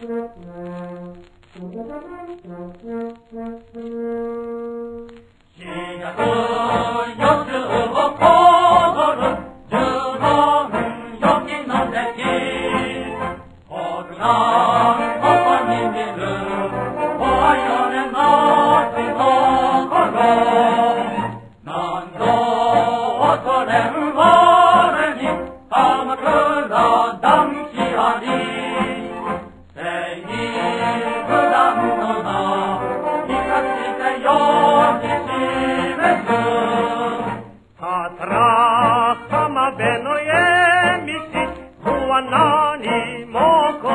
Thank you.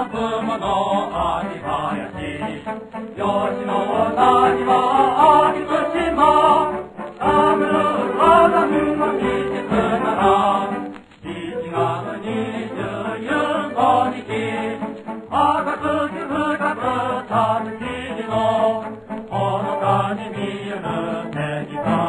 の雲の秋林吉野谷は秋津島田村はダムの一つなら1月25日赤く深く立ちのほのかに見える敵か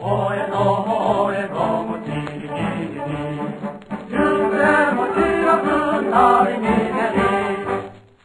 Oi, no,